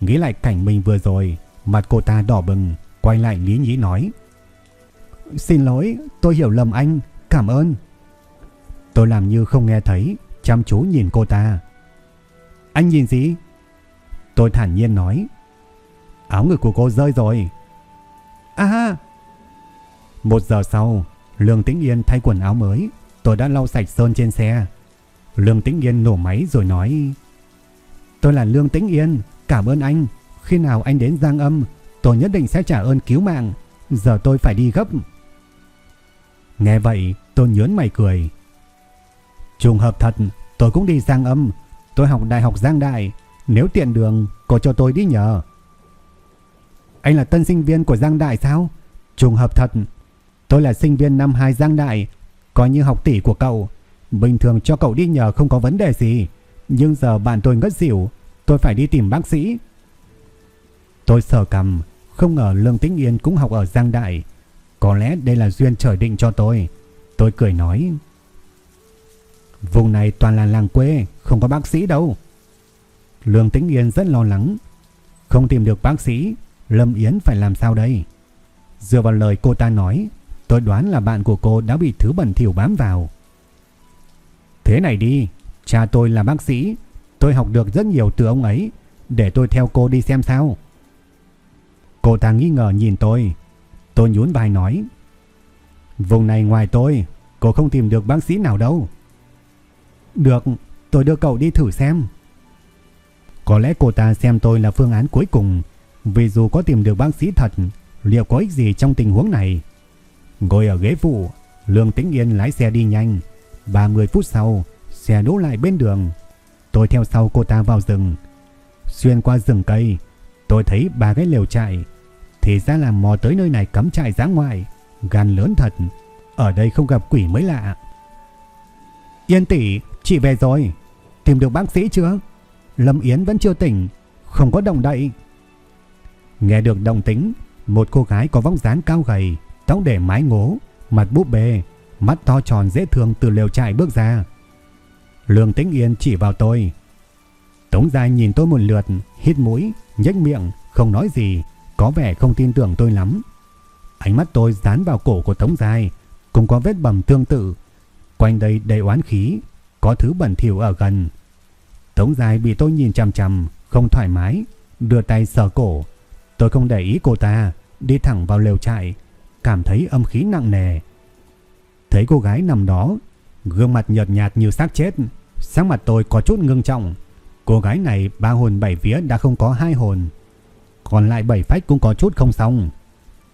Nghĩ lại cảnh mình vừa rồi, mặt cô ta đỏ bừng, quay lại lý nhí nói. Xin lỗi, tôi hiểu lầm anh, cảm ơn. Tôi làm như không nghe thấy, chăm chú nhìn cô ta. Anh nhìn gì? Tôi thản nhiên nói. Áo ngực của cô rơi rồi. À! Một giờ sau, Lương Tĩnh Yên thay quần áo mới, tôi đã lau sạch sơn trên xe. Lương Tĩnh Yên nổ máy rồi nói. Tôi là Lương Tĩnh Yên, cảm ơn anh. Khi nào anh đến Giang Âm, tôi nhất định sẽ trả ơn cứu mạng. Giờ tôi phải đi gấp. Nghe vậy tôi nhớn mày cười. Trùng hợp thật, tôi cũng đi Giang Âm. Tôi học Đại học Giang Đại. Nếu tiện đường, cô cho tôi đi nhờ. Anh là tân sinh viên của Giang Đại sao? Trùng hợp thật. Tôi là sinh viên năm 2 Giang Đại. Coi như học tỷ của cậu. Bình thường cho cậu đi nhờ không có vấn đề gì. Nhưng giờ bạn tôi ngất xỉu. Tôi phải đi tìm bác sĩ. Tôi sờ cầm. Không ngờ Lương Tĩnh Yên cũng học ở Giang Đại. Có lẽ đây là duyên trời định cho tôi. Tôi cười nói. Vùng này toàn là làng quê, không có bác sĩ đâu. Lương Tĩnh Yên rất lo lắng. Không tìm được bác sĩ, Lâm Yến phải làm sao đây? Dựa vào lời cô ta nói, tôi đoán là bạn của cô đã bị thứ bẩn thỉu bám vào. Thế này đi, cha tôi là bác sĩ, tôi học được rất nhiều từ ông ấy, để tôi theo cô đi xem sao. Cô ta nghi ngờ nhìn tôi, Tôi nhún vai nói. Vùng này ngoài tôi, cô không tìm được bác sĩ nào đâu. Được, tôi đưa cậu đi thử xem. Có lẽ cô ta xem tôi là phương án cuối cùng, Vì dù có tìm được bác sĩ thật, liệu có ích gì trong tình huống này? Ngồi ở ghế phụ, Lương Tĩnh Yên lái xe đi nhanh. 30 phút sau, xe đỗ lại bên đường. Tôi theo sau cô ta vào rừng. Xuyên qua rừng cây, tôi thấy ba cái lều trại. Thì ra là mò tới nơi này cắm trại giã ngoại. Gan lớn thật, ở đây không gặp quỷ mới lạ. Yên tỷ, chị về rồi. Tìm được bác sĩ chưa? Lâm Yến vẫn chưa tỉnh, không có động đậy. Nghe được động tính, một cô gái có vóc dáng cao gầy, tóc để mái ngố, mặt búp bê, mắt to tròn dễ thương từ lều trại bước ra. Lương Tĩnh Yên chỉ vào tôi. Tống Giai nhìn tôi một lượt, hít mũi, nhếch miệng, không nói gì, có vẻ không tin tưởng tôi lắm. Ánh mắt tôi dán vào cổ của Tống Giai, cũng có vết bầm tương tự. Quanh đây đầy oán khí, có thứ bẩn thỉu ở gần. Tống Giai bị tôi nhìn chằm chằm, không thoải mái, đưa tay sờ cổ. Tôi không để ý cô ta, đi thẳng vào lều trại, cảm thấy âm khí nặng nề. Thấy cô gái nằm đó, gương mặt nhợt nhạt như xác chết, sắc mặt tôi có chút ngưng trọng. Cô gái này ba hồn bảy vía đã không có hai hồn, còn lại bảy phách cũng có chút không xong.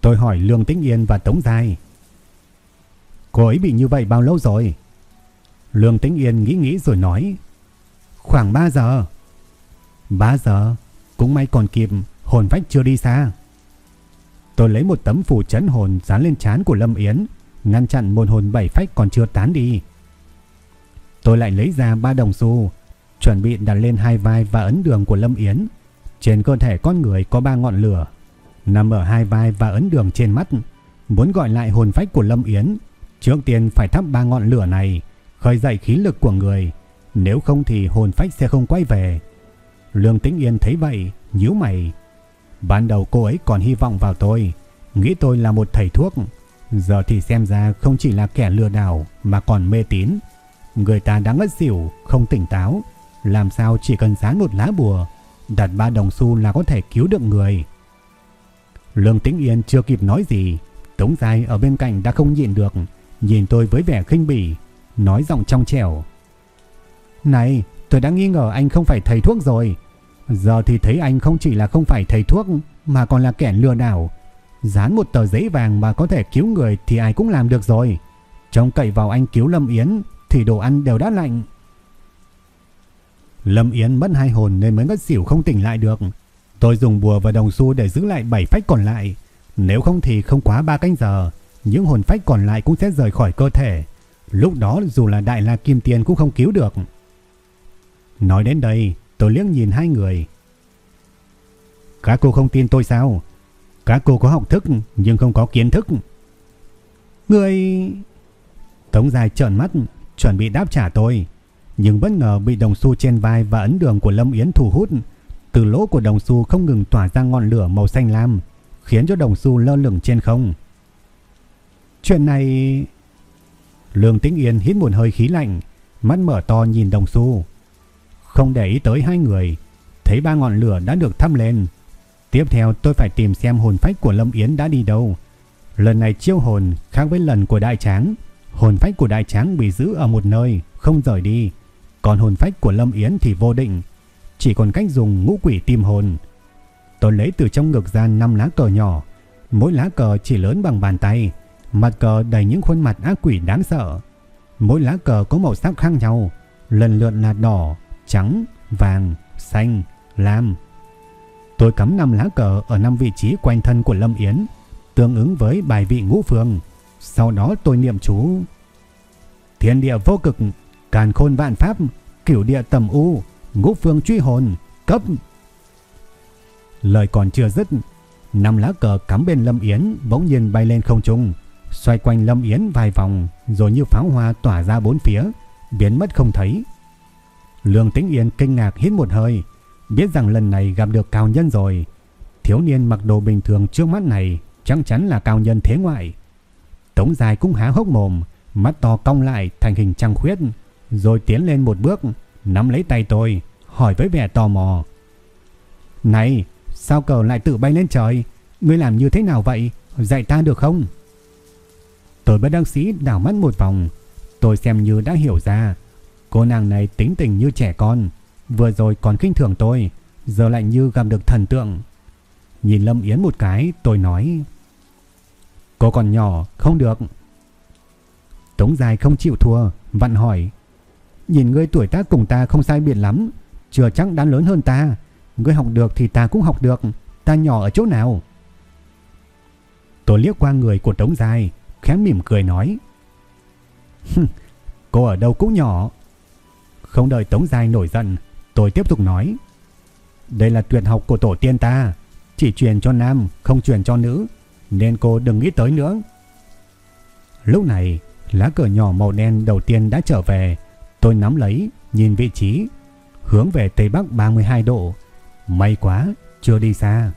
Tôi hỏi Lương Tĩnh Yên và Tống Giai. Cô ấy bị như vậy bao lâu rồi? Lương Tĩnh Yên nghĩ nghĩ rồi nói. Khoảng 3 giờ. 3 giờ? Cũng may còn kịp, hồn phách chưa đi xa. Tôi lấy một tấm phủ chấn hồn dán lên trán của Lâm Yến, ngăn chặn môn hồn bảy phách còn chưa tán đi. Tôi lại lấy ra ba đồng xu, chuẩn bị đặt lên hai vai và ấn đường của Lâm Yến. Trên cơ thể con người có ba ngọn lửa, nằm ở hai vai và ấn đường trên mắt. Muốn gọi lại hồn phách của Lâm Yến, trước tiên phải thắp ba ngọn lửa này, khơi dậy khí lực của người, nếu không thì hồn phách sẽ không quay về. Lương Tĩnh Yên thấy vậy, nhíu mày. Ban đầu cô ấy còn hy vọng vào tôi, nghĩ tôi là một thầy thuốc. Giờ thì xem ra không chỉ là kẻ lừa đảo mà còn mê tín. Người ta đã ngất xỉu, không tỉnh táo. Làm sao chỉ cần sáng một lá bùa, đặt ba đồng xu là có thể cứu được người. Lương Tĩnh Yên chưa kịp nói gì, Tống Giai ở bên cạnh đã không nhịn được, nhìn tôi với vẻ khinh bỉ, nói giọng trong trẻo. Này, tôi đã nghi ngờ anh không phải thầy thuốc rồi. Giờ thì thấy anh không chỉ là không phải thầy thuốc mà còn là kẻ lừa đảo. Dán một tờ giấy vàng mà có thể cứu người thì ai cũng làm được rồi. Trông cậy vào anh cứu Lâm Yến thì đồ ăn đều đã lạnh. Lâm Yến mất hai hồn nên mới ngất xỉu không tỉnh lại được. Tôi dùng bùa và đồng xu để giữ lại bảy phách còn lại. Nếu không thì không quá ba canh giờ, những hồn phách còn lại cũng sẽ rời khỏi cơ thể. Lúc đó dù là đại la kim tiền cũng không cứu được. Nói đến đây, tôi liếc nhìn hai người. Các cô không tin tôi sao? Các cô có học thức nhưng không có kiến thức. Người... Tống dài trợn mắt, chuẩn bị đáp trả tôi. Nhưng bất ngờ bị đồng xu trên vai và ấn đường của Lâm Yến thu hút. Từ lỗ của đồng xu không ngừng tỏa ra ngọn lửa màu xanh lam, khiến cho đồng xu lơ lửng trên không. Chuyện này... Lương Tĩnh Yên hít một hơi khí lạnh, mắt mở to nhìn đồng xu. Không để ý tới hai người, thấy ba ngọn lửa đã được thắp lên. Tiếp theo tôi phải tìm xem hồn phách của Lâm Yến đã đi đâu. Lần này chiêu hồn khác với lần của Đại Tráng. Hồn phách của Đại Tráng bị giữ ở một nơi, không rời đi. Còn hồn phách của Lâm Yến thì vô định. Chỉ còn cách dùng ngũ quỷ tìm hồn. Tôi lấy từ trong ngực ra 5 lá cờ nhỏ. Mỗi lá cờ chỉ lớn bằng bàn tay. Mặt cờ đầy những khuôn mặt ác quỷ đáng sợ. Mỗi lá cờ có màu sắc khác nhau. Lần lượt là đỏ, trắng, vàng, xanh, lam. Tôi cắm 5 lá cờ ở 5 vị trí quanh thân của Lâm Yến, tương ứng với bài vị ngũ phương. Sau đó tôi niệm chú. Thiên địa vô cực, càn khôn vạn pháp, cửu địa tầm u, ngũ phương truy hồn, cấp. Lời còn chưa dứt, năm lá cờ cắm bên Lâm Yến bỗng nhiên bay lên không trung, xoay quanh Lâm Yến vài vòng rồi như pháo hoa tỏa ra bốn phía, biến mất không thấy. Lương Tĩnh Yên kinh ngạc hít một hơi, biết rằng lần này gặp được cao nhân rồi. Thiếu niên mặc đồ bình thường trước mắt này chắc chắn là cao nhân thế ngoại. Tống dài cũng há hốc mồm, mắt to cong lại thành hình trăng khuyết, rồi tiến lên một bước, nắm lấy tay tôi, hỏi với vẻ tò mò. Này, sao cờ lại tự bay lên trời? Ngươi làm như thế nào vậy? Dạy ta được không? Tôi bất đăng sĩ đảo mắt một vòng, tôi xem như đã hiểu ra. Cô nàng này tính tình như trẻ con, vừa rồi còn kinh thường tôi, giờ lại như gặp được thần tượng. Nhìn Lâm Yến một cái tôi nói Cô còn nhỏ không được. Tống dài không chịu thua Vặn hỏi Nhìn ngươi tuổi tác cùng ta không sai biệt lắm Chưa chắc đã lớn hơn ta. Ngươi học được thì ta cũng học được Ta nhỏ ở chỗ nào? Tôi liếc qua người của Tống Dài Khẽ mỉm cười nói Cô ở đâu cũng nhỏ không đợi Tống Dài nổi giận, Tôi tiếp tục nói. Đây là tuyệt học của tổ tiên ta, Chỉ truyền cho nam, không truyền cho nữ, Nên cô đừng nghĩ tới nữa. Lúc này, Lá cờ nhỏ màu đen đầu tiên đã trở về. Tôi nắm lấy, Nhìn vị trí, Hướng về Tây Bắc 32 độ. May quá, chưa đi xa.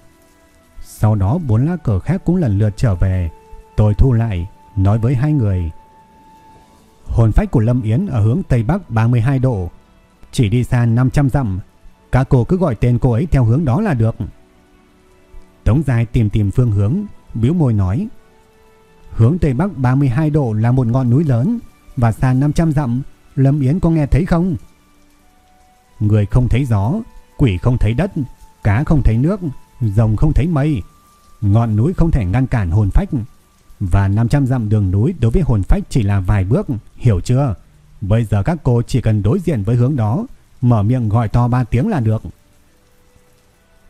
Sau đó, bốn lá cờ khác cũng lần lượt trở về. Tôi thu lại, Nói với hai người Hồn phách của Lâm Yến ở hướng Tây Bắc 32 độ. Chỉ đi xa 500 dặm, Các cô cứ gọi tên cô ấy theo hướng đó là được. Tống Dài tìm tìm phương hướng Biếu môi nói, Hướng Tây Bắc 32 độ là một ngọn núi lớn Và xa 500 dặm. Lâm Yến có nghe thấy không? Người không thấy gió, Quỷ không thấy đất, Cá không thấy nước, Rồng không thấy mây. Ngọn núi không thể ngăn cản hồn phách. Và 500 dặm đường núi đối với hồn phách chỉ là vài bước Hiểu chưa? Bây giờ các cô chỉ cần đối diện với hướng đó Mở miệng gọi to ba tiếng là được.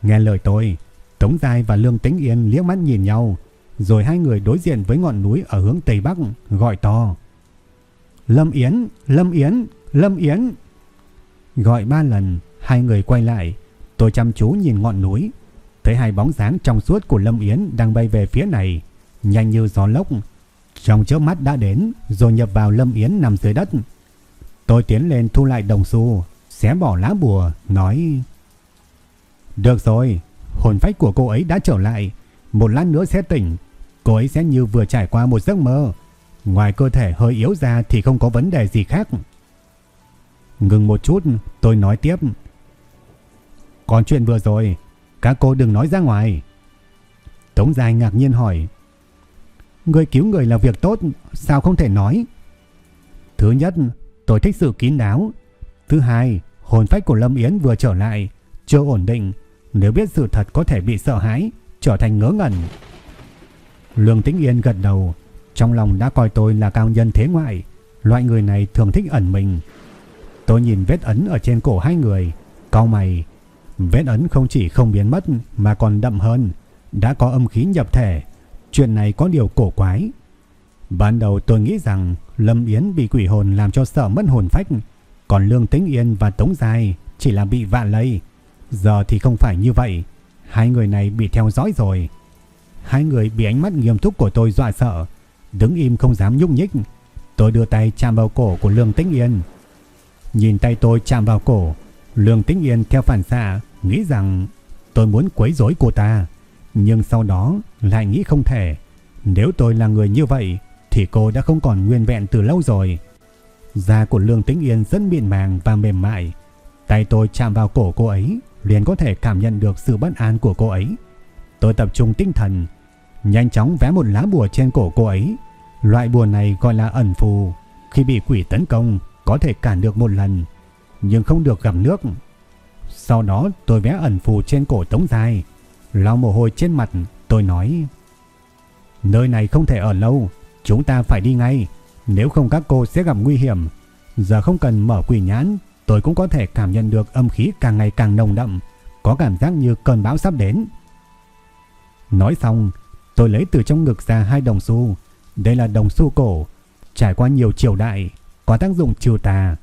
Nghe lời tôi Tống Giai và Lương Tĩnh Yên liếc mắt nhìn nhau Rồi hai người đối diện với ngọn núi ở hướng Tây Bắc Gọi to. Lâm Yến, Lâm Yến, Lâm Yến. Gọi ba lần Hai người quay lại. Tôi chăm chú nhìn ngọn núi. Thấy hai bóng dáng trong suốt của Lâm Yến Đang bay về phía này. Nhanh như gió lốc, Trong chớp mắt đã đến, Rồi nhập vào Lâm Yến nằm dưới đất. Tôi tiến lên thu lại đồng xu, Xé bỏ lá bùa, Nói, Được rồi, Hồn phách của cô ấy đã trở lại. Một lát nữa sẽ tỉnh, Cô ấy sẽ như vừa trải qua một giấc mơ. Ngoài cơ thể hơi yếu ra thì không có vấn đề gì khác. Ngừng một chút, tôi nói tiếp, Còn chuyện vừa rồi, Các cô đừng nói ra ngoài. Tống Dài ngạc nhiên hỏi Người cứu người là việc tốt Sao không thể nói? Thứ nhất tôi thích sự kín đáo. Thứ hai hồn phách của Lâm Yến vừa trở lại Chưa ổn định. Nếu biết sự thật có thể bị sợ hãi Trở thành ngớ ngẩn. Lương Tĩnh Yên gật đầu. Trong lòng đã coi tôi là cao nhân thế ngoại. Loại người này thường thích ẩn mình. Tôi nhìn vết ấn ở trên cổ hai người, Cao mày. Vết ấn không chỉ không biến mất mà còn đậm hơn, đã có âm khí nhập thể. Chuyện này có điều cổ quái. Ban đầu tôi nghĩ rằng Lâm Yến bị quỷ hồn làm cho sợ mất hồn phách, còn Lương Tĩnh Yên và Tống Dài chỉ là bị vạ lây. Giờ thì không phải như vậy, hai người này bị theo dõi rồi. Hai người bị ánh mắt nghiêm túc của tôi dọa sợ, đứng im không dám nhúc nhích. Tôi đưa tay chạm vào cổ của Lương Tĩnh Yên, Nhìn tay tôi chạm vào cổ, Lương Tĩnh Yên theo phản xạ nghĩ rằng tôi muốn quấy rối cô ta, nhưng sau đó lại nghĩ không thể. Nếu tôi là người như vậy thì cô đã không còn nguyên vẹn từ lâu rồi. Da của Lương Tĩnh Yên rất mịn màng và mềm mại. Tay tôi chạm vào cổ cô ấy, liền có thể cảm nhận được sự bất an của cô ấy. Tôi tập trung tinh thần, nhanh chóng vẽ một lá bùa trên cổ cô ấy. Loại bùa này gọi là ẩn phù. Khi bị quỷ tấn công, có thể cản được một lần, nhưng không được gặp nước. Sau đó tôi vẽ ẩn phù trên cổ Tống Dài, lau mồ hôi trên mặt, tôi nói: "Nơi này không thể ở lâu, chúng ta phải đi ngay, nếu không các cô sẽ gặp nguy hiểm. Giờ không cần mở quỷ nhãn, tôi cũng có thể cảm nhận được âm khí càng ngày càng nồng đậm, có cảm giác như cơn bão sắp đến." Nói xong, tôi lấy từ trong ngực ra hai đồng xu, đây là đồng xu cổ, trải qua nhiều triều đại có tác dụng trừ tà.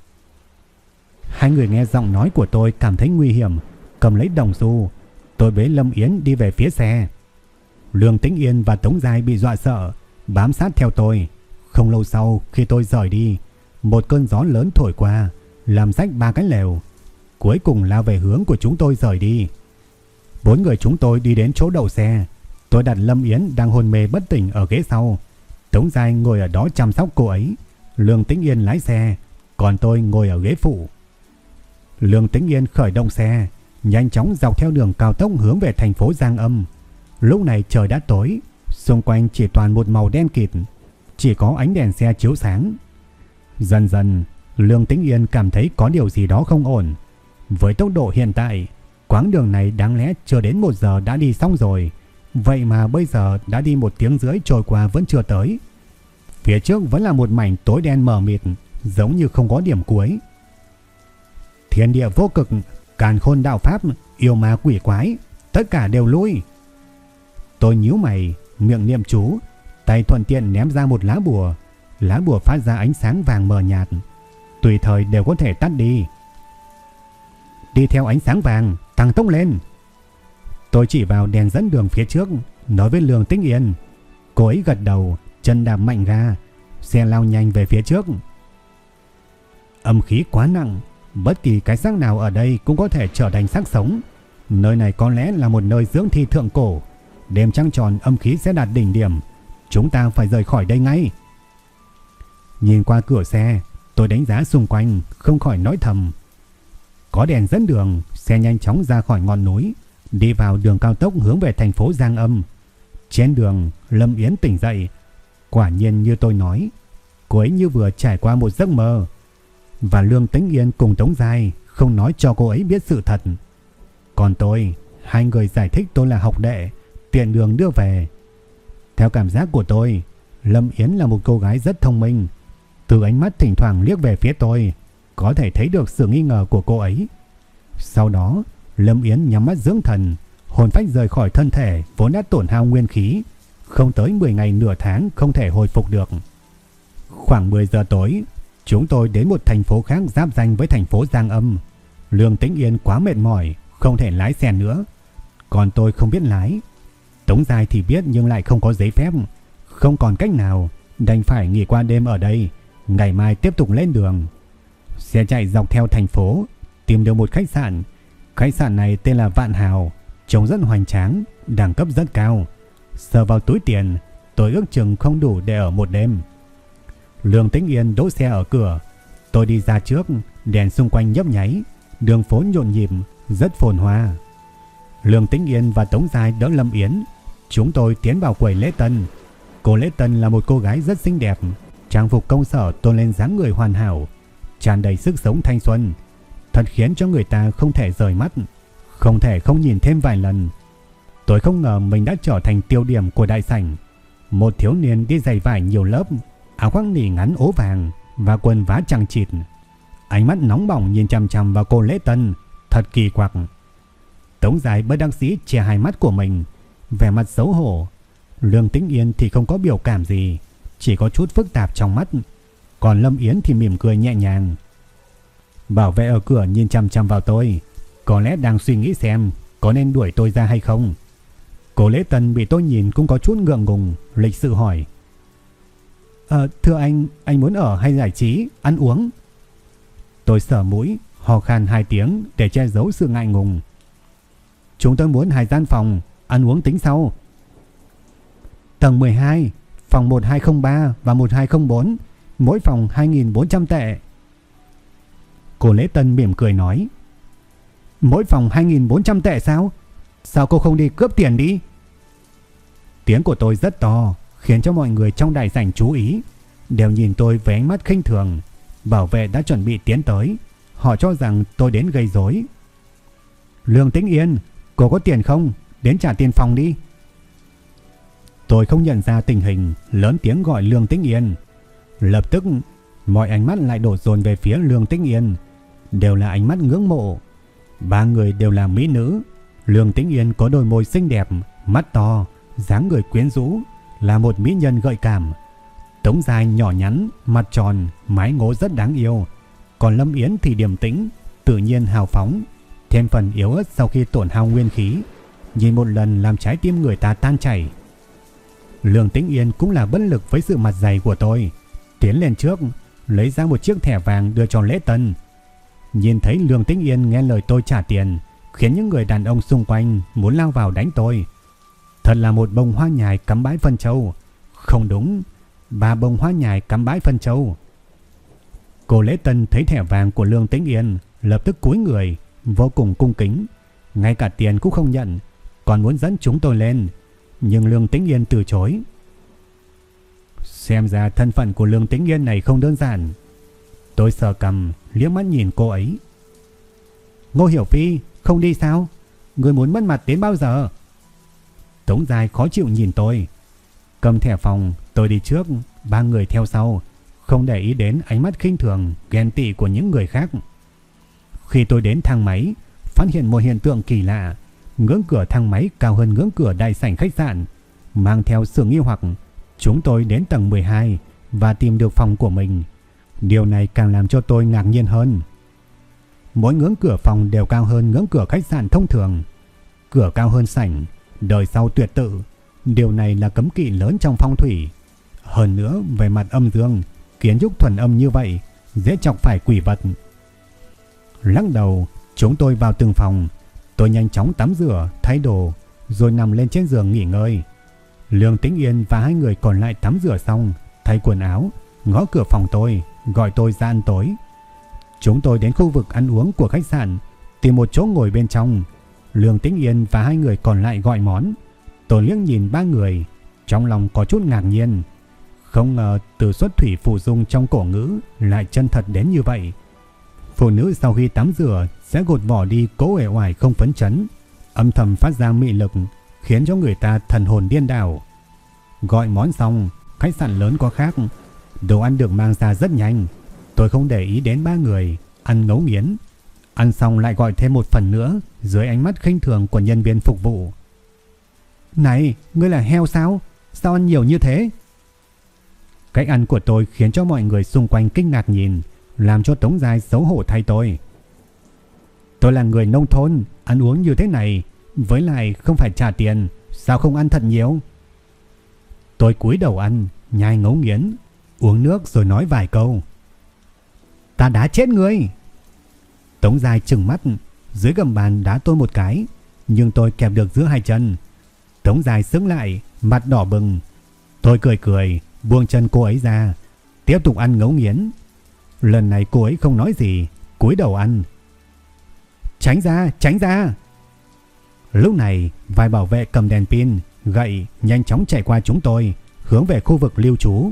Hai người nghe giọng nói của tôi cảm thấy nguy hiểm, cầm lấy đồng xu, tôi bế Lâm Yến đi về phía xe. Lương Tĩnh Yên và Tống Giai bị dọa sợ, bám sát theo tôi. Không lâu sau khi tôi rời đi, một cơn gió lớn thổi qua, làm rách ba cái lều. Cuối cùng lao về hướng của chúng tôi rời đi. Bốn người chúng tôi đi đến chỗ đậu xe. Tôi đặt Lâm Yến đang hôn mê bất tỉnh ở ghế sau. Tống Giai ngồi ở đó chăm sóc cô ấy. Lương Tĩnh Yên lái xe, còn tôi ngồi ở ghế phụ. Lương Tĩnh Yên khởi động xe, nhanh chóng dọc theo đường cao tốc hướng về thành phố Giang Âm. Lúc này trời đã tối, xung quanh chỉ toàn một màu đen kịt, chỉ có ánh đèn xe chiếu sáng. Dần dần, Lương Tĩnh Yên cảm thấy có điều gì đó không ổn. Với tốc độ hiện tại, Quãng đường này đáng lẽ chưa đến một giờ đã đi xong rồi. Vậy mà bây giờ đã đi một tiếng rưỡi trôi qua vẫn chưa tới. Phía trước vẫn là một mảnh tối đen mờ mịt, giống như không có điểm cuối. Thiên địa vô cực, càn khôn đạo pháp, yêu ma quỷ quái, tất cả đều lui. Tôi nhíu mày, miệng niệm chú, tay thuận tiện ném ra một lá bùa. Lá bùa phát ra ánh sáng vàng mờ nhạt, tùy thời đều có thể tắt đi. Đi theo ánh sáng vàng, tăng tốc lên. Tôi chỉ vào đèn dẫn đường phía trước, nói với Lương Tĩnh Yên. Cô ấy gật đầu, chân đạp mạnh ra, xe lao nhanh về phía trước. Âm khí quá nặng, bất kỳ cái xác nào ở đây cũng có thể trở thành xác sống. Nơi này có lẽ là một nơi dưỡng thi thượng cổ. Đêm trăng tròn âm khí sẽ đạt đỉnh điểm. Chúng ta phải rời khỏi đây ngay. Nhìn qua cửa xe, tôi đánh giá xung quanh, không khỏi nói thầm. Có đèn dẫn đường, xe nhanh chóng ra khỏi ngọn núi, đi vào đường cao tốc hướng về thành phố Giang Âm. Trên đường, Lâm Yến tỉnh dậy. Quả nhiên như tôi nói, cô ấy như vừa trải qua một giấc mơ. Và Lương Tĩnh Yên cùng Tống Giai không nói cho cô ấy biết sự thật. Còn tôi, hai người giải thích tôi là học đệ, tiện đường đưa về. Theo cảm giác của tôi, Lâm Yến là một cô gái rất thông minh. Từ ánh mắt thỉnh thoảng liếc về phía tôi, có thể thấy được sự nghi ngờ của cô ấy. Sau đó, Lâm Yến nhắm mắt dưỡng thần, hồn phách rời khỏi thân thể vốn đã tổn hao nguyên khí, không tới 10 ngày nửa tháng không thể hồi phục được. Khoảng 10 giờ tối, chúng tôi đến một thành phố khác giáp danh với thành phố Giang Âm. Lương Tĩnh Yên quá mệt mỏi, không thể lái xe nữa. Còn tôi không biết lái. Tống Dài thì biết nhưng lại không có giấy phép. Không còn cách nào, đành phải nghỉ qua đêm ở đây, ngày mai tiếp tục lên đường. Xe chạy dọc theo thành phố, tìm được một khách sạn. Khách sạn này tên là Vạn Hào, trông rất hoành tráng, đẳng cấp rất cao. Sờ vào túi tiền, tôi ước chừng không đủ để ở một đêm. Lương Tĩnh Yên đỗ xe ở cửa. Tôi đi ra trước, đèn xung quanh nhấp nháy, đường phố nhộn nhịp, rất phồn hoa. Lương Tĩnh Yên và Tống Giai đỡ Lâm Yến. Chúng tôi tiến vào quầy lễ tân. Cô lễ tân là một cô gái rất xinh đẹp, trang phục công sở tôn lên dáng người hoàn hảo, tràn đầy sức sống thanh xuân, thật khiến cho người ta không thể rời mắt, không thể không nhìn thêm vài lần. Tôi không ngờ mình đã trở thành tiêu điểm của đại sảnh. Một thiếu niên đi giày vải nhiều lớp, áo khoác nỉ ngắn ố vàng và quần vá chằng chịt. Ánh mắt nóng bỏng nhìn chằm chằm vào cô lễ tân, thật kỳ quặc. Tống dài bất đắc sĩ che hai mắt của mình, vẻ mặt xấu hổ. Lương Tĩnh Yên thì không có biểu cảm gì, chỉ có chút phức tạp trong mắt. Còn Lâm Yến thì mỉm cười nhẹ nhàng. Bảo vệ ở cửa nhìn chằm chằm vào tôi, có lẽ đang suy nghĩ xem có nên đuổi tôi ra hay không. Cô Lễ Tân bị tôi nhìn cũng có chút ngượng ngùng, lịch sự hỏi à, thưa anh, anh muốn ở hay giải trí, ăn uống? Tôi sở mũi, hò khan hai tiếng để che giấu sự ngại ngùng. Chúng tôi muốn hai gian phòng, ăn uống tính sau. Tầng 12, phòng 1203 và 1204, mỗi phòng 2.400 tệ. Cô Lễ Tân mỉm cười nói. Mỗi phòng 2.400 tệ sao? Sao cô không đi cướp tiền đi? Tiếng của tôi rất to, khiến cho mọi người trong đại sảnh chú ý, đều nhìn tôi với ánh mắt khinh thường. Bảo vệ đã chuẩn bị tiến tới, họ cho rằng tôi đến gây rối. Lương Tĩnh Yên, cô có tiền không? Đến trả tiền phòng đi. Tôi không nhận ra tình hình, lớn tiếng gọi Lương Tĩnh Yên. Lập tức, mọi ánh mắt lại đổ dồn về phía Lương Tĩnh Yên, đều là ánh mắt ngưỡng mộ. Ba người đều là mỹ nữ, Lương Tĩnh Yên có đôi môi xinh đẹp, mắt to, dáng người quyến rũ, là một mỹ nhân gợi cảm. Tống dài nhỏ nhắn, mặt tròn, mái ngố rất đáng yêu. Còn Lâm Yến thì điềm tĩnh, tự nhiên hào phóng, thêm phần yếu ớt sau khi tổn hao nguyên khí. Nhìn một lần làm trái tim người ta tan chảy. Lương Tĩnh Yên cũng là bất lực với sự mặt dày của tôi. Tiến lên trước, lấy ra một chiếc thẻ vàng đưa cho lễ tân. Nhìn thấy Lương Tĩnh Yên nghe lời tôi trả tiền, khiến những người đàn ông xung quanh muốn lao vào đánh tôi. Thật là một bông hoa nhài cắm bãi phân châu. Không đúng, ba bông hoa nhài cắm bãi phân châu. Cô Lễ Tân thấy thẻ vàng của Lương Tĩnh Yên, lập tức cúi người, vô cùng cung kính. Ngay cả tiền cũng không nhận, còn muốn dẫn chúng tôi lên. Nhưng Lương Tĩnh Yên từ chối. Xem ra thân phận của Lương Tĩnh Yên này không đơn giản. Tôi sờ cầm, liếc mắt nhìn cô ấy. Ngô Hiểu Phi, không đi sao? Người muốn mất mặt đến bao giờ? Tống dài khó chịu nhìn tôi. Cầm thẻ phòng, tôi đi trước, ba người theo sau, không để ý đến ánh mắt khinh thường, ghen tị của những người khác. Khi tôi đến thang máy, phát hiện một hiện tượng kỳ lạ. Ngưỡng cửa thang máy cao hơn ngưỡng cửa đại sảnh khách sạn. Mang theo sự nghi hoặc, chúng tôi đến tầng 12 và tìm được phòng của mình. Điều này càng làm cho tôi ngạc nhiên hơn. Mỗi ngưỡng cửa phòng đều cao hơn ngưỡng cửa khách sạn thông thường. Cửa cao hơn sảnh, đời sau tuyệt tự. Điều này là cấm kỵ lớn trong phong thủy. Hơn nữa, về mặt âm dương, kiến trúc thuần âm như vậy, dễ chọc phải quỷ vật. Lắc đầu, chúng tôi vào từng phòng. Tôi nhanh chóng tắm rửa, thay đồ, rồi nằm lên trên giường nghỉ ngơi. Lương Tĩnh Yên và hai người còn lại tắm rửa xong, thay quần áo, ngõ cửa phòng tôi, gọi tôi ra ăn tối. Chúng tôi đến khu vực ăn uống của khách sạn, tìm một chỗ ngồi bên trong. Lương Tĩnh Yên và hai người còn lại gọi món. Tôi liếc nhìn ba người, trong lòng có chút ngạc nhiên. Không ngờ từ xuất thủy phụ dung trong cổ ngữ lại chân thật đến như vậy. Phụ nữ sau khi tắm rửa sẽ gột bỏ đi cố ẻ oải không phấn chấn, âm thầm phát ra mị lực khiến cho người ta thần hồn điên đảo. Gọi món xong, khách sạn lớn có khác, đồ ăn được mang ra rất nhanh. Tôi không để ý đến ba người, ăn ngấu nghiến. Ăn xong lại gọi thêm một phần nữa dưới ánh mắt khinh thường của nhân viên phục vụ. Này, ngươi là heo sao? Sao ăn nhiều như thế? Cách ăn của tôi khiến cho mọi người xung quanh kinh ngạc nhìn, làm cho Tống Giai xấu hổ thay tôi. Tôi là người nông thôn, ăn uống như thế này, với lại không phải trả tiền, sao không ăn thật nhiều? Tôi cúi đầu ăn, nhai ngấu nghiến, uống nước rồi nói vài câu. Ta đã chết ngươi. Tống dài trừng mắt, dưới gầm bàn đá tôi một cái, nhưng tôi kẹp được giữa hai chân. Tống dài sững lại, mặt đỏ bừng. Tôi cười cười, buông chân cô ấy ra, tiếp tục ăn ngấu nghiến. Lần này cô ấy không nói gì, cúi đầu ăn. Tránh ra, tránh ra. Lúc này, vài bảo vệ cầm đèn pin, gậy nhanh chóng chạy qua chúng tôi, hướng về khu vực lưu trú.